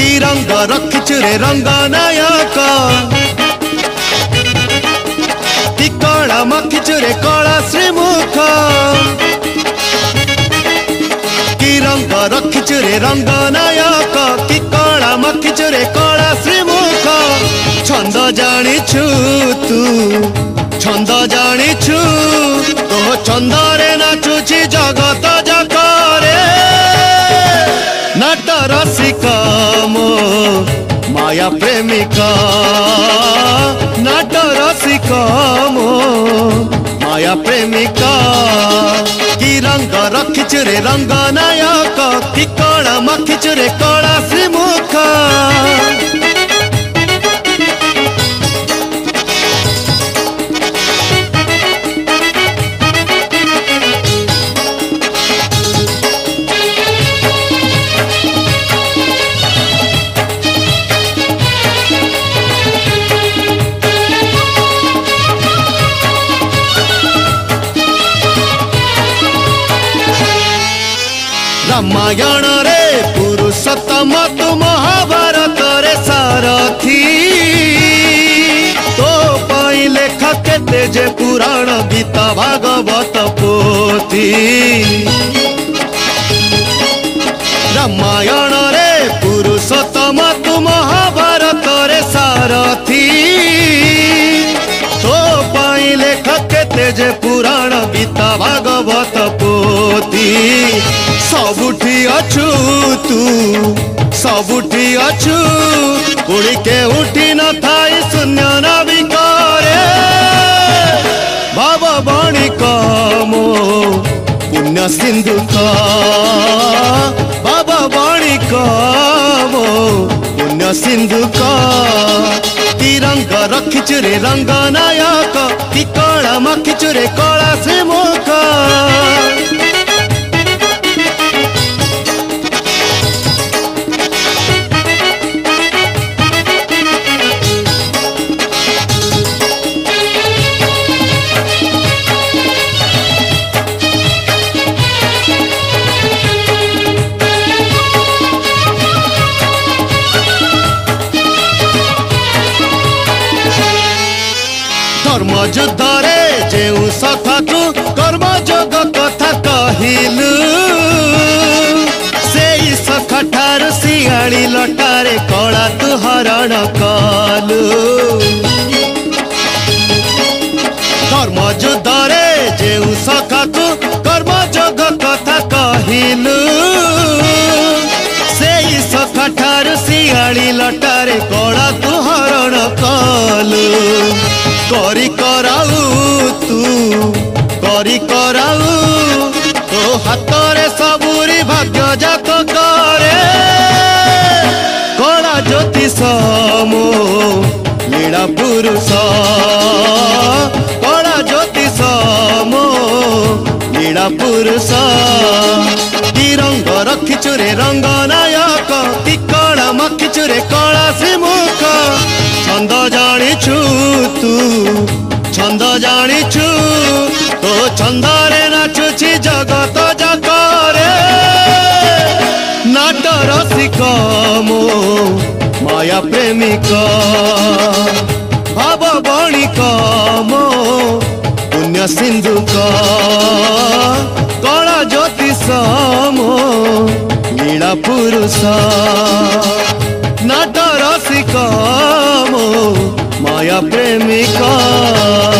କି ରଙ୍ଗ ରଖିଛୁ ରେ ରଙ୍ଗ ନାୟକ କି କଳା ମଖିଛୁ ରେ କଳା ଶ୍ରୀମୁଖ କି ରଙ୍ଗ ରଖିଛୁ ରେ ରଙ୍ଗ ନାୟକ କି କଳା ମଖିଛୁ ରେ କଳା ଶ୍ରୀମୁଖ ଛନ୍ଦ ଜାଣିଛୁ ତୁ ଛନ୍ଦ ଜାଣିଛୁ ତୋ ଛନ୍ଦରେ মায়া প্রেমিক নাট রসিক মো মায়া প্রেমিক কি রঙ্গ রক্ষিছু রে রঙ্গ নায়ক কি কণ মাখিছু রে কণ ରାମାୟଣ ରେ ପୁରୁଷୋତ୍ତମ ତୁ ମହାଭାରତରେ ସାରଥି ତୋ ପାଇଁ ଲେଖ କେତେ ଯେ ପୁରାଣ ଗୀତା ଭାଗବତ ପୋଥି ରାମାୟଣ ରେ ପୁରୁଷୋତ୍ତମ ତୁ ମହାଭାରତରେ ସାରଥି ତୋ ପାଇଁ ଲେଖ କେତେ ଯେ ପୁରାଣ ଗୀତା ଭାଗବତ ପୋଥି ସବୁଠି ଅଛୁ ତୁ ସବୁଠି ଅଛୁ ଉଡ଼ିକେ ଉଠି ନଥାଇ ଶୂନ୍ୟ ନବିକରେ ଭବ ବଣିକ ମୋ ପୁଣ୍ୟ ସିନ୍ଧୁକ ଭବ ବଣିକ ମୋ ପୁଣ୍ୟ ସିନ୍ଧୁକ ତିରଙ୍ଗ ରଖିଛୁ ରେ ରଙ୍ଗ ନାୟକ ତି କଳା ମଖିଛୁ ରେ କଳା কর্ম যুদ্ধরে যে সথাটু কর্মযোগ কথা কহিলু সেই সখাঠার শিয়াড়ি লটারে কলা তু হরণ কলু কর্ম যুদ্ধরে যে সখাটু কর্মযোগ কথা কহিলু সেই সখাঠার শিয়াড়ি লটারে কলা তু হরণ কলু করি করাউ তু করি করাউ তো হাতরে সবুরি ভাগ্য যাত করে কড়া জ্যোতিষ মো লীলা পুরুষ কড়া জ্যোতিষ মো লীলা পুরুষ কি রঙ্গ রক্ষিছু রে রঙ্গন ছন্দ জানিছু তো ছন্দরে নাচুছি জগত যাকরে নাট রসিক মো মায়া প্রেমিক ভব বণিক মো পুণ্য সিন্ধুক কলা জ্যোতিষ মো নীলা পুরুষ নাট রসিক মো মায়া প্রেমিকা